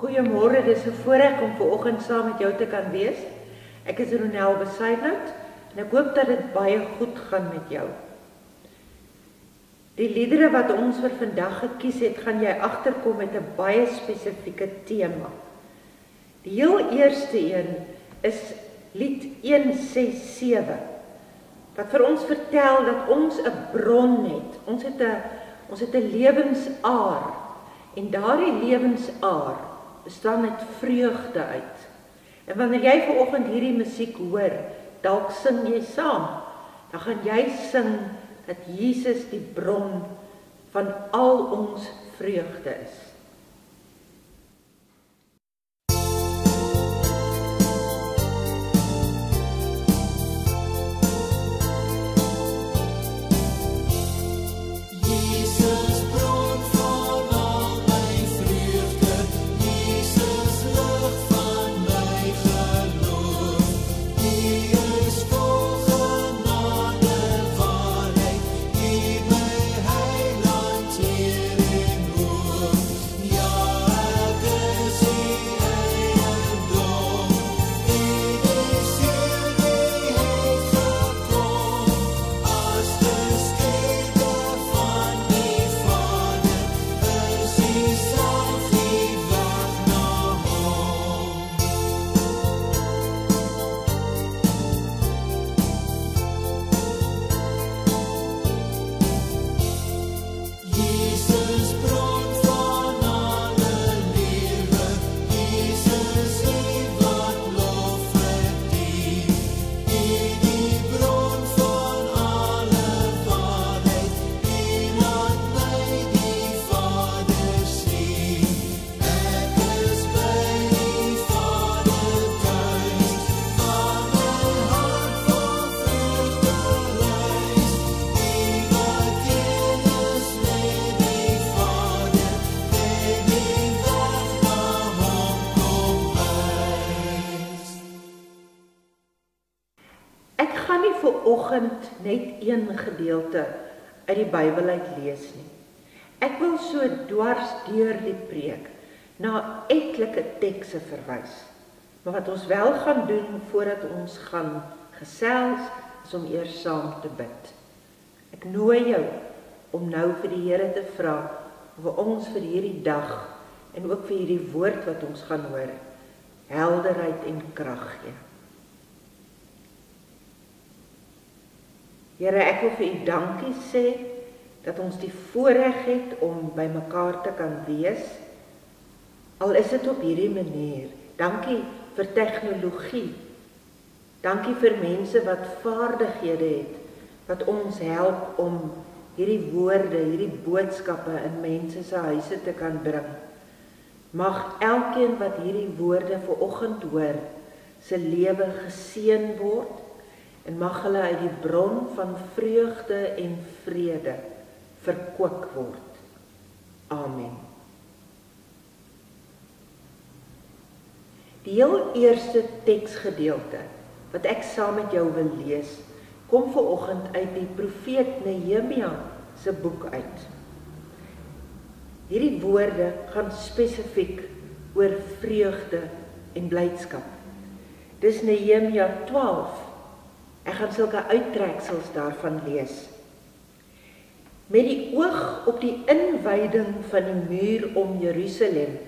Goeiemôre, dis 'n voorreg om ver oggend saam met jou te kan wees. Ek is Ronel Besaidnout en ek hoop dat dit baie goed gaan met jou. Die liedere wat ons vir vandag gekies het, gaan jy agterkom met 'n baie spesifieke tema. Die heel eerste een is lied 167 wat vir ons vertel dat ons 'n bron het. Ons het 'n ons het 'n lewensaar en daardie lewensaar bestaan uit vreugde uit. En wanneer jy ver oggend hierdie musiek hoor, dalk sing jy saam. Dan gaan jy sing dat Jesus die bron van al ons vreugde is. Een gedeelte uit die Bybel uit lees nie. Ek wil so dwars deur die preek na etlike tekste verwys. Maar wat ons wel gaan doen voordat ons gaan gesels is om eers saam te bid. Ek nooi jou om nou vir die Here te vra of ons vir hierdie dag en ook vir hierdie woord wat ons gaan hoor helderheid en krag gee. Here, ek wil vir U dankie sê dat ons die voorreg het om by mekaar te kan wees. Al is dit op hierdie manier. Dankie vir tegnologie. Dankie vir mense wat vaardighede het wat ons help om hierdie woorde, hierdie boodskappe in mense se huise te kan bring. Mag elkeen wat hierdie woorde ver oggend hoor, se lewe geseën word en mag hulle uit die bron van vreugde en vrede verkoop word. Amen. Die heel eerste teksgedeelte wat ek saam met jou wil lees, kom ver oggend uit die profeet Nehemia se boek uit. Hierdie woorde gaan spesifiek oor vreugde en blydskap. Dis Nehemia 12 Ek gaan sulke uittreksels daarvan lees. Met die oog op die inwyding van die muur om Jerusalem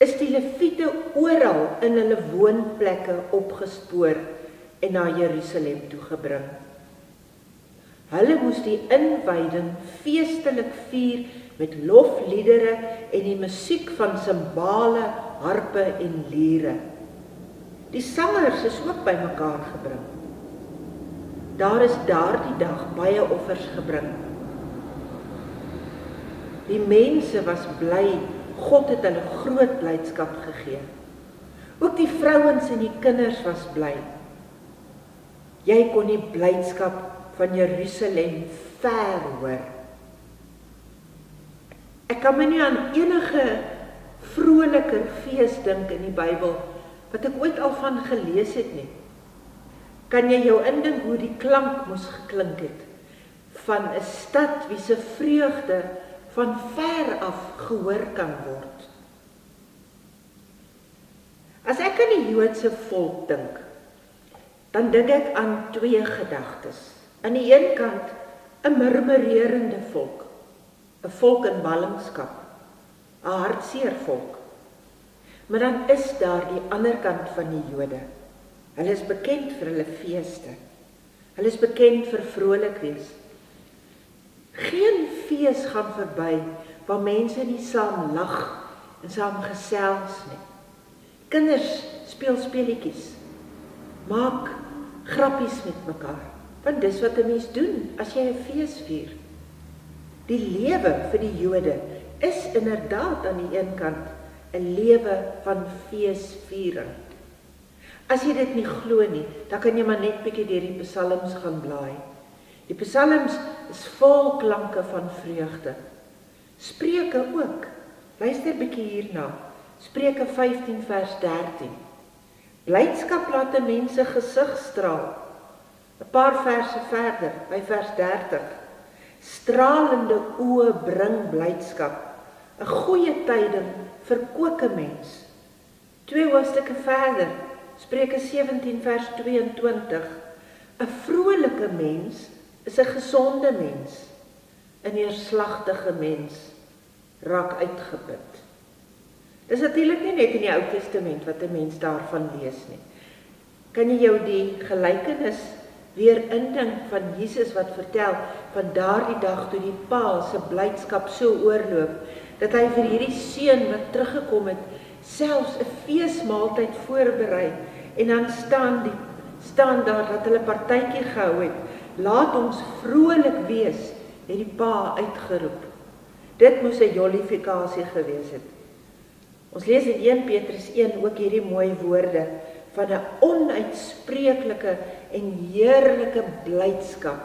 is die leviete oral in hulle woonplekke opgespoor en na Jerusalem toe gebring. Hulle moes die inwyding feestelik vier met lofliedere en die musiek van simbale, harpe en liere. Die sangers is ook bymekaar gebring. Daar is daardie dag baie offers gebring. Die mense was bly. God het hulle groot blydskap gegee. Ook die vrouens en die kinders was bly. Jy kon die blydskap van Jerusalem ver hoor. Ek kan my nie aan enige vroliker fees dink in die Bybel wat ek ooit al van gelees het nie. Kan jy jou indink hoe die klank moes geklink het van 'n stad wie se vreugde van ver af gehoor kan word? die Joodse volk dink, dan dink ek aan twee gedagtes. Aan die een kant 'n murmurerende volk, 'n volk in ballingskap, 'n hartseer volk. Maar dan is daar die ander kant van die Jode. Hulle is bekend vir hulle feeste. Hulle is bekend vir vrolik wees. Geen fees gaan verby waar mense nie saam lag en saam gesels nie. Kinders speel speletjies. Maak grappies met mekaar. Want dis wat 'n mens doen as jy 'n fees vier. Die lewe vir die Jode is inderdaad aan die een kant 'n lewe van feesviering. As jy dit nie glo nie, dan kan jy maar net bietjie deur die psalms gaan blaai. Die psalms is vol klanke van vreugde. Spreuke ook. Luister bietjie hierna. Spreuke 15 vers 13. Blydskap laat 'n mens se gesig straal. 'n Paar verse verder, by vers 30. Stralende oë bring blydskap. 'n Goeie tyding vir koke mens. Twee hoofstukke verder, Spreuke 17 vers 22. 'n Vrolike mens is 'n gesonde mens. 'n Neerslagtige mens raak uitgeput. Dis natuurlik nie net in die Ou Testament wat 'n mens daarvan lees nie. Kan jy jou die gelykenis weer indink van Jesus wat vertel van daardie dag toe die pa se blydskap so oorloop dat hy vir hierdie seun wat teruggekom het selfs 'n feesmaaltyd voorberei en dan staan die staan daar dat hulle partytjie gehou het. Laat ons vrolik wees, het die pa uitgeroep. Dit moes 'n jollifikasie gewees het. Ons lees in 1 Petrus 1 ook hierdie mooi woorde van 'n onuitspreeklike en heerlike blydskap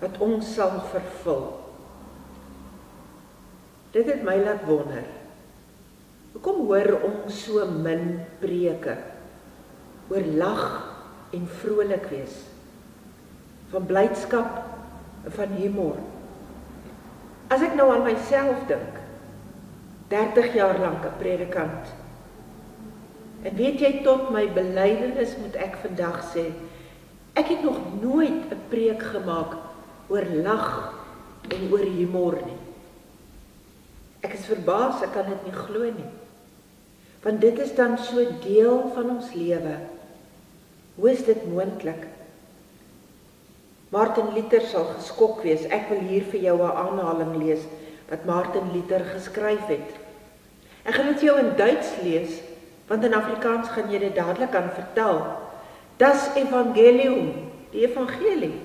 wat ons sal vervul. Dit het my laat wonder. Hoekom hoor ons so min preke oor lag en vrolik wees? Van blydskap en van humor. As ek nou aan myself dink, 30 jaar lank 'n predikant. En weet jy tot my belydenis moet ek vandag sê, ek het nog nooit 'n preek gemaak oor lag en oor humor nie. Ek is verbaas, ek kan dit nie glo nie. Want dit is dan so deel van ons lewe. Hoe is dit moontlik? Martin Luther sal geskok wees. Ek wil hier vir jou 'n aanhaling lees wat Martin Luther geskryf het. Ek gaan dit jou in Duits lees, want in Afrikaans gaan jy dit dadelik kan vertel. Das Evangelium, die evangelie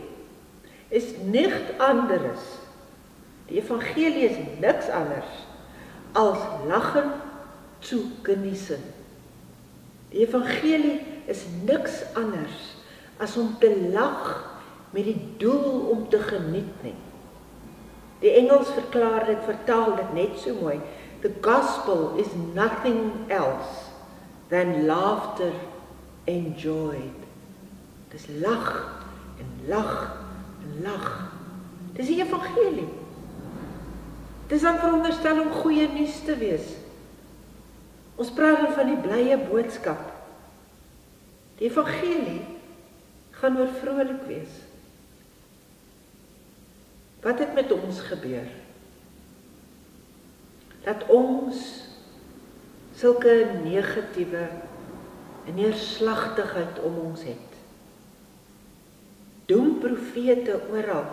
is niks anderes. Die evangelie is niks anders as lachen zu genießen. Die evangelie is niks anders as om te lag met die doel om te geniet nie. Die Engels verklaar dit vertaal dit net so mooi. The gospel is nothing else than laughter enjoyed. Dis lag en lag en lag. Dis die evangelie. Dis dan veronderstel om goeie nuus te wees. Ons praat dan van die blye boodskap. Die evangelie gaan oor vrolik wees. Wat het met ons gebeur? Dat ons sulke negatiewe en neerslagtigheid om ons het. Doem profete oral.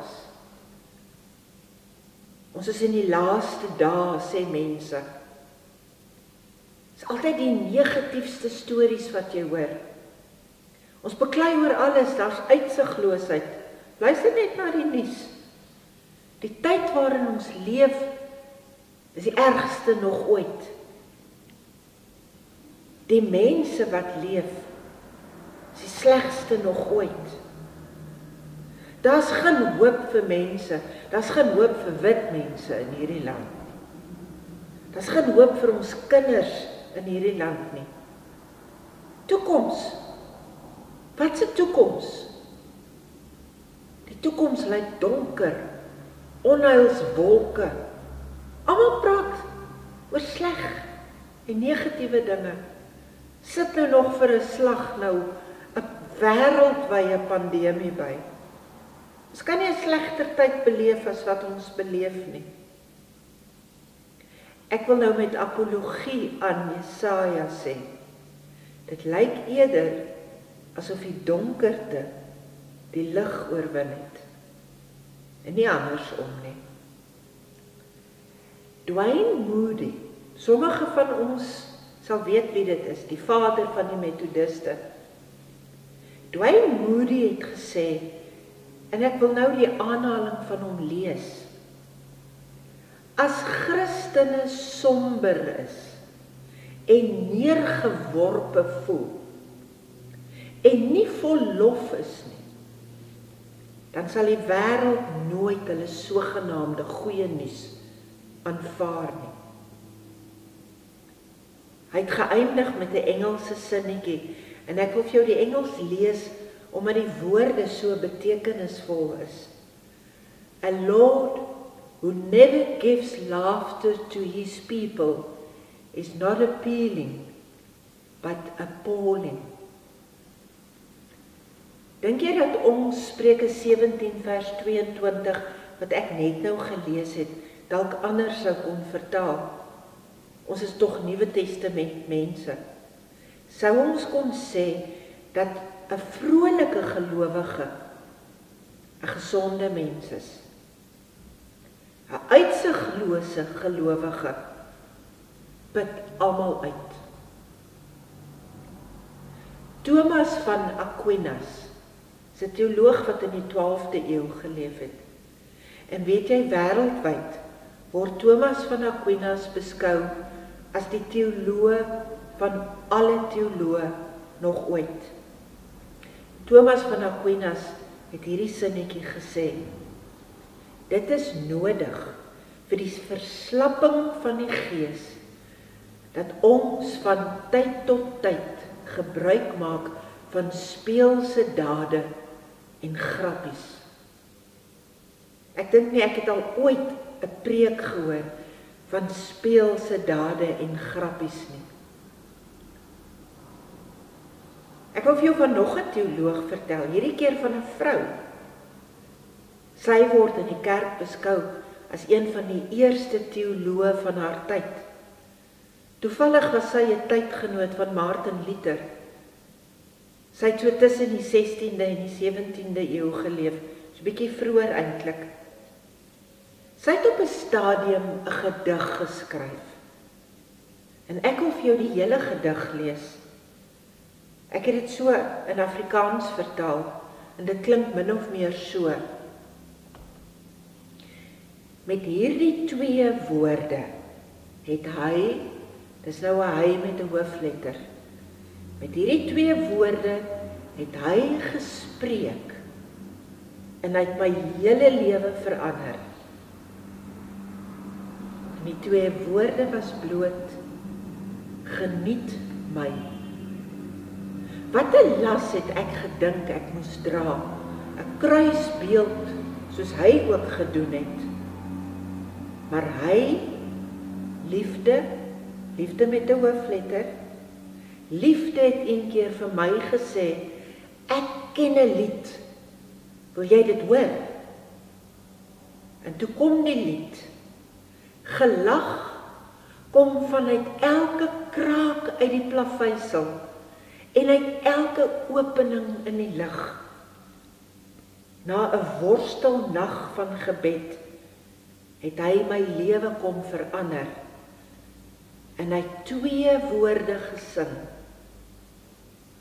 Ons is in die laaste dae sê mense. Dis altyd die negatiefste stories wat jy hoor. Ons beklei oor alles, daar's uitsigloosheid. Luister net na die nuus. Die tyd waarin ons leef is die ergste nog ooit. Die mense wat leef is die slegste nog ooit. Daar's geen hoop vir mense, daar's geen hoop vir wit mense in hierdie land. Daar's geen hoop vir ons kinders in hierdie land nie. Toekoms. Wat se toekoms? Die toekoms lyk donker onheilswolke. Almal praat oor sleg en negatiewe dinge. sit nou nog vir 'n slag nou 'n wêreldwye pandemie by. Ons kan nie 'n slegter tyd beleef as wat ons beleef nie. Ek wil nou met apologie aan Jesaja sê. Dit lyk eerder asof die donkerte die lig oorwin het. En nie andersom nie. Dwayne Moody, sommige van ons sal weet wie dit is, die vader van die metodiste. Dwayne Moody het gesê en ek wil nou die aanhaling van hom lees. As Christene somber is en neergeworpe voel en nie vol lof is nie, dan sal die wêreld nooit hulle sogenaamde goeie nuus aanvaar nie. Hy het geëindig met 'n Engelse sinnetjie en ek wil vir jou die Engels lees omdat die woorde so betekenisvol is. A Lord who never gives laughter to his people is not appealing but appalling. Dink jy dat ons Spreuke 17 vers 22 wat ek net nou gelees het, dalk anders sou kon vertaal? Ons is tog Nuwe Testament mense. Sou ons kon sê dat 'n vrolike gelowige 'n gesonde mens is? 'n Uitsiglose gelowige put almal uit. Thomas van Aquinas, 'n teoloog wat in die 12de eeu geleef het. En weet jy wêreldwyd word Thomas van Aquinas beskou as die teoloog van alle teoloë nog ooit. Thomas van Aquinas het hierdie sinnetjie gesê: Dit is nodig vir die verslapping van die gees dat ons van tyd tot tyd gebruik maak van speelse dade en grappies. Ek dink nie ek het al ooit 'n preek gehoor van speelse dade en grappies nie. Ek wil vir jou van nog 'n teoloog vertel, hierdie keer van 'n vrou. Sy word in die kerk beskou as een van die eerste teoloë van haar tyd. Toevallig was sy 'n tydgenoot van Martin Luther. Sy het so tussen die 16de en die 17de eeu geleef, so 'n bietjie vroeër eintlik. Sy het op 'n stadium 'n gedig geskryf. En ek wil vir jou die hele gedig lees. Ek het dit so in Afrikaans vertaal en dit klink min of meer so. Met hierdie twee woorde het hy dis nou 'n hy met 'n hoofletter. Met hierdie twee woorde het hy gespreek en hy het my hele lewe verander. Die twee woorde was bloot geniet my. Wat 'n las het ek gedink ek moes dra. 'n Kruisbeeld soos hy ook gedoen het. Maar hy liefde, liefde met 'n hoofletter. Liefde het een keer vir my gesê, ek ken 'n lied. Wil jy dit hoor? En toe kom die lied gelag kom vanuit elke kraak uit die plaveisel en uit elke opening in die lug na 'n worstelnag van gebed het hy my lewe kom verander en hy twee woorde gesing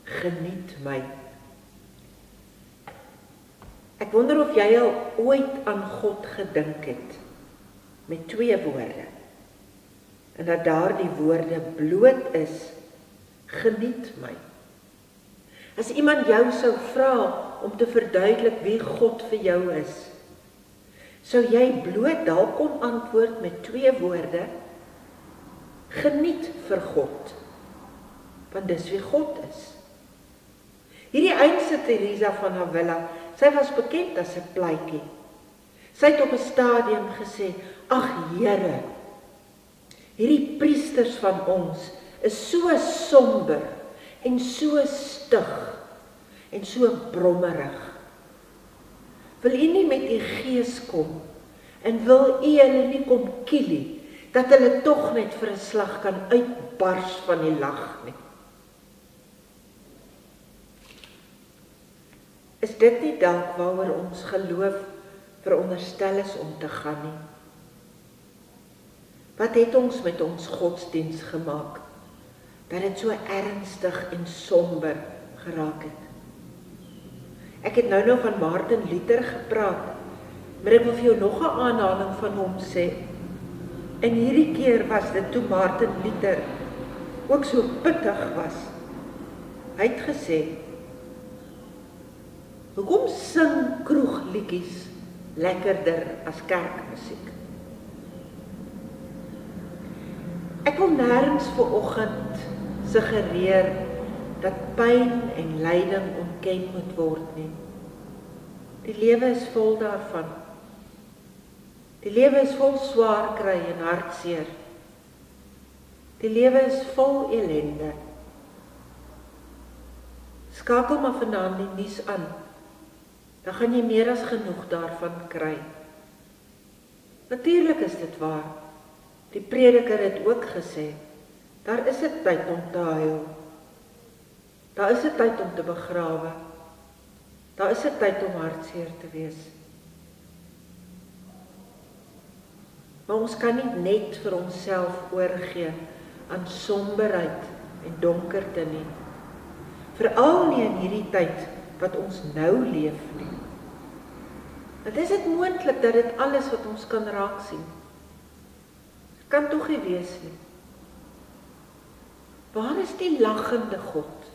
geniet my ek wonder of jy al ooit aan God gedink het met twee woorde. En dat daardie woorde bloot is geniet my. As iemand jou sou vra om te verduidelik wie God vir jou is, sou jy bloot dalk kom antwoord met twee woorde: geniet vir God. Want dis wie God is. Hierdie eense Teresa van Avila, sy was bekend as 'n pleitjie. Sy het op 'n stadium gesê: Ag Here, hierdie priesters van ons is so somber en so stig en so brommerig. Wil u nie met u gees kom en wil u hulle nie kom kielie dat hulle tog net vir 'n slag kan uitbars van die lag nie. Is dit nie dalk waaroor ons geloof veronderstel is om te gaan nie? Wat het ons met ons godsdiens gemaak dat dit so ernstig en somber geraak het? Ek het nou nou van Martin Luther gepraat, maar ek wil vir jou nog 'n aanhaling van hom sê. En hierdie keer was dit toe Martin Luther ook so pittig was. Hy het gesê: "Hoekom sing kroegliedjies lekkerder as kerkmusiek?" Ek wil nêrens vir oggend suggereer dat pyn en lyding ontken moet word nie. Die lewe is vol daarvan. Die lewe is vol swaar kry en hartseer. Die lewe is vol ellende. Skakel maar vanaand die nuus aan. Dan gaan jy meer as genoeg daarvan kry. Natuurlik is dit waar. Die prediker het ook gesê, daar is 'n tyd om te huil. Daar is 'n tyd om te begrawe. Daar is 'n tyd om hartseer te wees. Maar ons kan nie net vir onsself oorgee aan somberheid en donkerte nie. Veral nie in hierdie tyd wat ons nou leef nie. Dit is dit moontlik dat dit alles wat ons kan raak sien. Kan tog nie wees nie. Waar is die lagende God?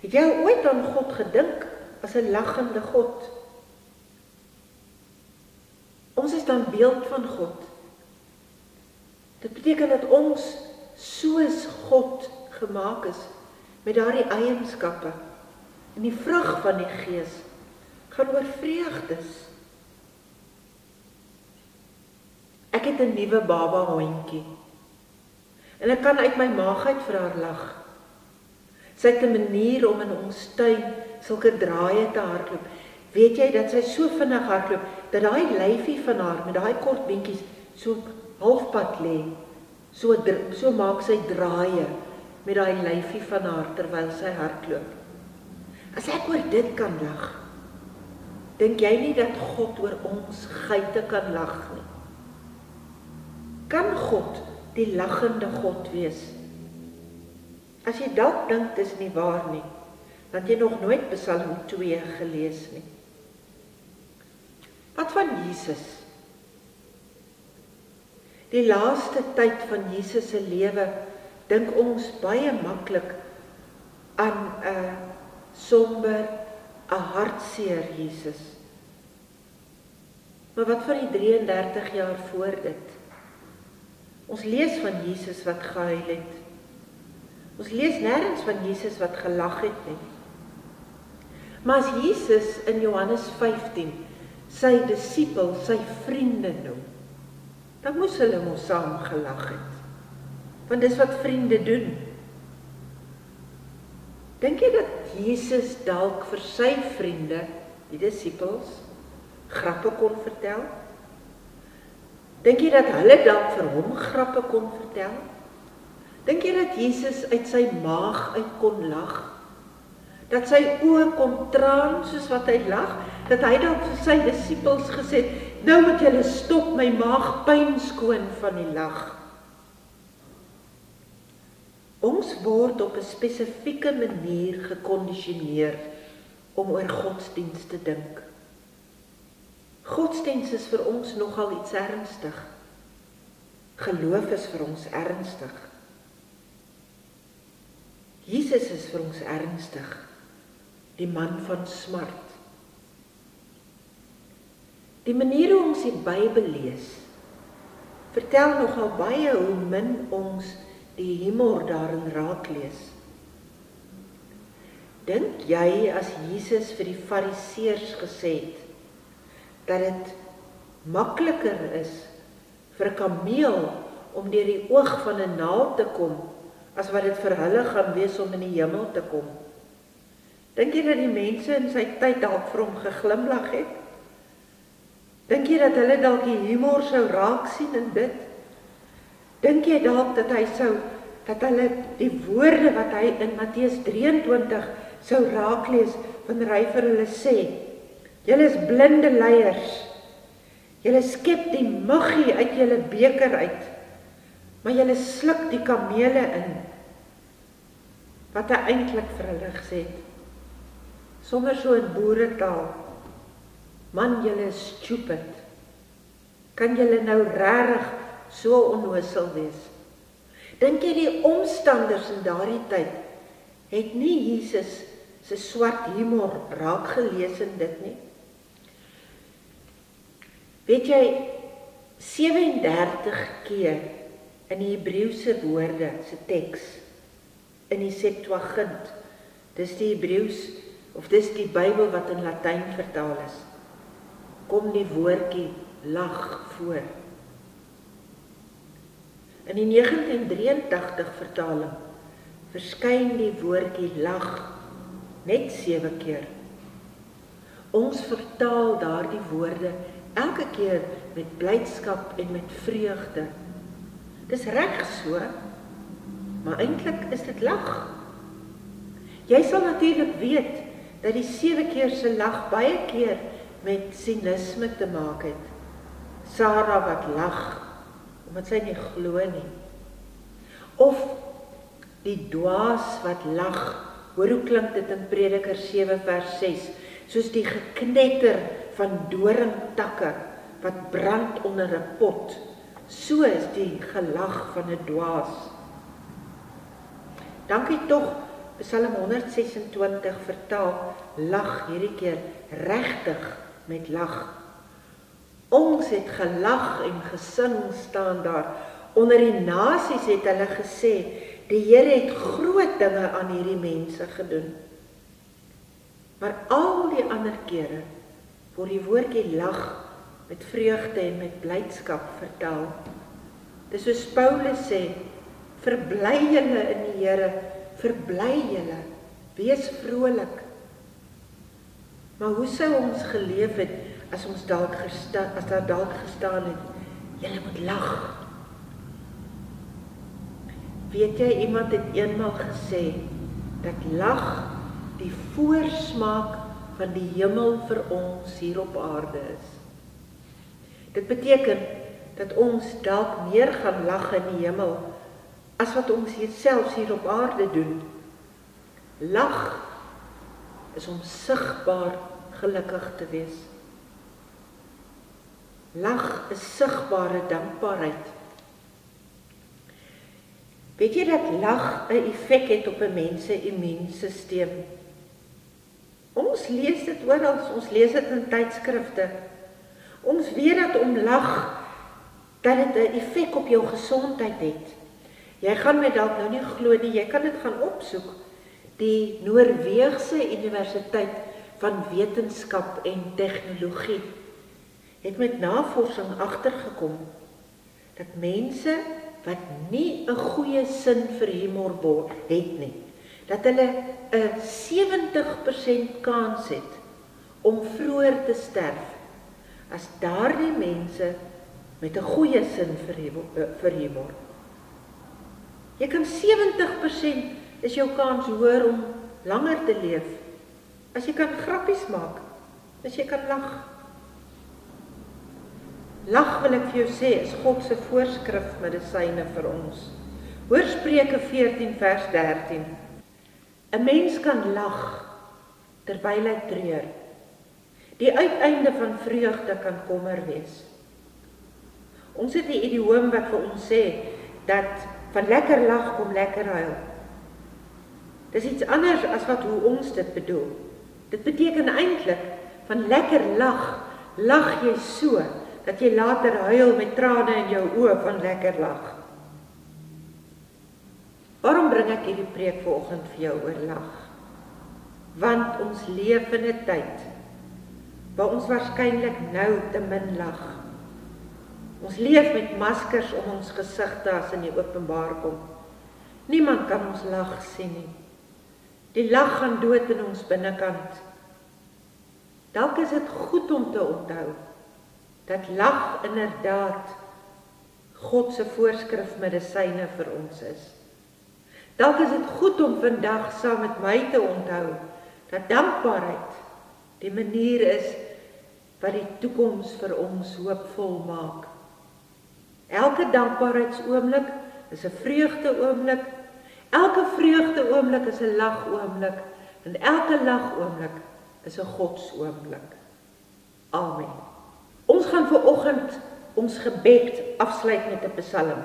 Het jy ooit aan God gedink as 'n lagende God? Ons is dan beeld van God. Dit beteken dat ons soos God gemaak is met daardie eienskappe. En die vrug van die Gees gaan oor vreugdes. Ek het 'n nuwe baba hondjie. En ek kan uit my maag uit vir haar lag. Sy het 'n manier om in ons tuin sulke draaie te hardloop. Weet jy dat sy so vinnig hardloop dat daai lyfie van haar met daai kort beentjies so halfpad lê. So so maak sy draaie met daai lyfie van haar terwyl sy hardloop. As ek oor dit kan lag, dink jy nie dat God oor ons geite kan lag nie? Kan God die lagende God wees? As jy dalk dink dis nie waar nie, dan jy nog nooit Psalm 2 gelees nie. Wat van Jesus? Die laaste tyd van Jesus se lewe dink ons baie maklik aan 'n somber, 'n hartseer Jesus. Maar wat van die 33 jaar voor dit? Ons lees van Jesus wat gehuil het. Ons lees nêrens van Jesus wat gelag het nie. Maar as Jesus in Johannes 15 sy disippels, sy vriende noem. Dan moes hulle mos saam gelag het. Want dis wat vriende doen. Dink jy dat Jesus dalk vir sy vriende, die disippels, grappe kon vertel? Dink jy dat hulle dalk vir hom grappe kon vertel? Dink jy dat Jesus uit sy maag uit kon lag? Dat sy oë kon traan soos wat hy lag? dat hy dalk vir sy disippels gesê het, nou moet julle stop my maag pyn skoon van die lag. Ons word op 'n spesifieke manier gekondisioneer om oor godsdienst te dink. Godsdienst is vir ons nogal iets ernstig. Geloof is vir ons ernstig. Jesus is vir ons ernstig. Die man van smart. Die manier hoe ons die Bybel lees vertel nogal baie hoe min ons die humor daarin raak lees. Dink jy as Jesus vir die Fariseërs gesê het dat dit makliker is vir 'n kameel om deur die oog van 'n naald te kom as wat dit vir hulle gaan wees om in die hemel te kom. Dink jy dat die mense in sy tyd dalk vir hom geglimlag het? Dink jy dat hulle dalk die humor sou raak sien in dit? Dink jy dalk dat hy sou dat hulle die woorde wat hy in Matteus 23 sou raak lees wanneer hy vir hulle sê: "Julle is blinde leiers. Julle skep die muggie uit julle beker uit, maar julle sluk die kamele in." Wat hy eintlik vir hulle gesê het. Sonder so 'n boeretaal. Man, julle is stupid. Kan julle nou regtig so onnoosel wees? Dink jy die omstanders in daardie tyd het nie Jesus se swart humor raak gelees in dit nie? Weet jy 37 keer in die Hebreëse woorde se teks in die Septuagint. Dis die Hebreëus of dis die Bybel wat in Latyn vertaal is. Kom die woordjie lag voor. In die 1983 vertaling verskyn die woordjie lag net 7 keer. Ons vertaal daardie woorde elke keer met blydskap en met vreugde. Dis reg so. Maar eintlik is dit lag. Jy sal natuurlik weet dat die sewe keer se lag baie keer met sinisme te maak het. Sarah wat lag omdat sy nie glo nie. Of die dwaas wat lag. Hoor hoe klink dit in Prediker 7 vers 6? Soos die geknetter van doringtakke wat brand onder 'n pot. So is die gelag van 'n dwaas. Dankie tog Psalm 126 vertaal lag hierdie keer regtig met lag. Ons het gelag en gesing staan daar. Onder die nasies het hulle gesê die Here het groot dinge aan hierdie mense gedoen. Maar al die ander kere word die woordjie lag met vreugde en met blydskap vertaal. Dis soos Paulus sê, verbly julle in die Here, verbly julle, wees vrolik. Maar hoe sou ons geleef het as ons dalk gestaan as daar dalk gestaan het julle moet lag? Weet jy iemand het eenmal gesê dat lag die voorsmaak van die hemel vir ons hier op aarde is. Dit beteken dat ons dalk meer gaan lag in die hemel as wat ons hier selfs hier op aarde doen. Lag is om sigbaar gelukkig te wees. Lag is sigbare dankbaarheid. Weet jy dat lag 'n effek het op 'n mens se immuunstelsel? Ons lees dit oral, ons lees dit in tydskrifte. Ons weet dat om lag dat dit 'n effek op jou gesondheid het. Jy gaan my dalk nou nie glo nie, jy kan dit gaan opsoek. Die Noorweegse Universiteit van Wetenskap en Tegnologie het met navorsing agtergekom dat mense wat nie 'n goeie sin vir humor het nie, dat hulle 'n 70% kans het om vroeër te sterf as daardie mense met 'n goeie sin vir eh, vir humor. Jy kan 70% is jou kans hoër om langer te leef as jy kan grappies maak, as jy kan lag. Lag wil ek vir jou sê is God se voorskrif medisyne vir ons. Hoor Spreuke 14 vers 13. 'n Mens kan lag terwyl hy treur. Die uiteinde van vreugde kan kommer wees. Ons het 'n idioom wat vir ons sê dat van lekker lag kom lekker huil. Dis iets anders as wat hoe ons dit bedoel. Dit beteken eintlik van lekker lag, lag jy so dat jy later huil met trane in jou oë van lekker lag. Waarom bring ek hierdie preek vanoggend vir jou oor lag? Want ons leef in 'n tyd waar ons waarskynlik nou te min lag. Ons leef met maskers om ons gesigte as in die openbaar kom. Niemand kan ons lag sien nie. Die lag gaan dood in ons binnekant. Dalk is dit goed om te onthou dat lag inderdaad God se voorskrif medisyne vir ons is. Dalk is dit goed om vandag saam met my te onthou dat dankbaarheid die manier is wat die toekoms vir ons hoopvol maak. Elke dankbaarheidsoomblik is 'n vreugdeoomblik. Elke vreugdeoomblik is 'n lagoomblik en elke lagoomblik is 'n godsoomblik. Amen. Ons gaan ver oggend ons gebed afsluit met 'n Psalm.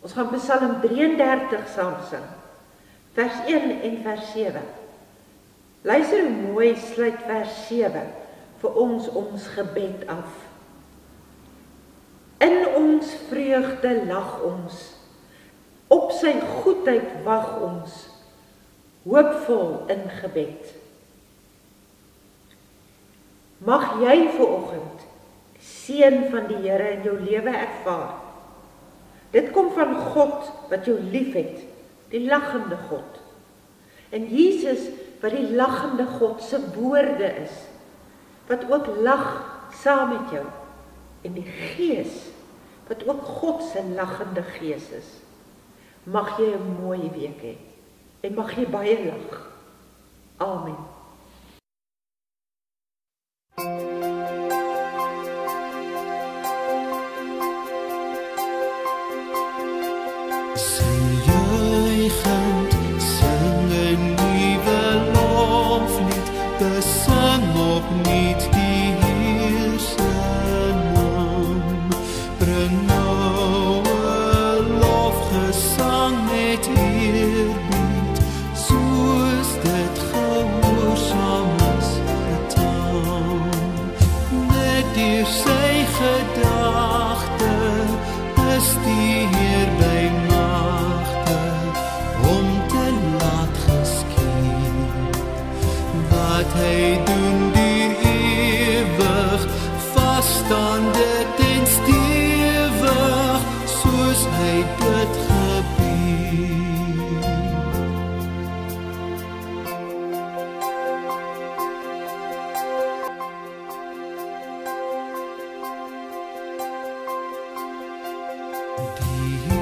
Ons gaan Psalm 33 saam sing. Vers 1 en vers 7. Luister hoe mooi sluit vers 7 vir ons ons gebed af. In ons vreugde lag ons. Op sy goedheid wag ons. Hoopvol in gebed. Mag jy ver oggend seën van die Here in jou lewe ervaar. Dit kom van God wat jou liefhet, die lagende God. En Jesus wat die lagende God se woorde is wat ook lag saam met jou en die Gees wat ook God se lagende Gees is. Mag jy 'n mooi week hê en mag jy baie lag. Amen. Ons vreugde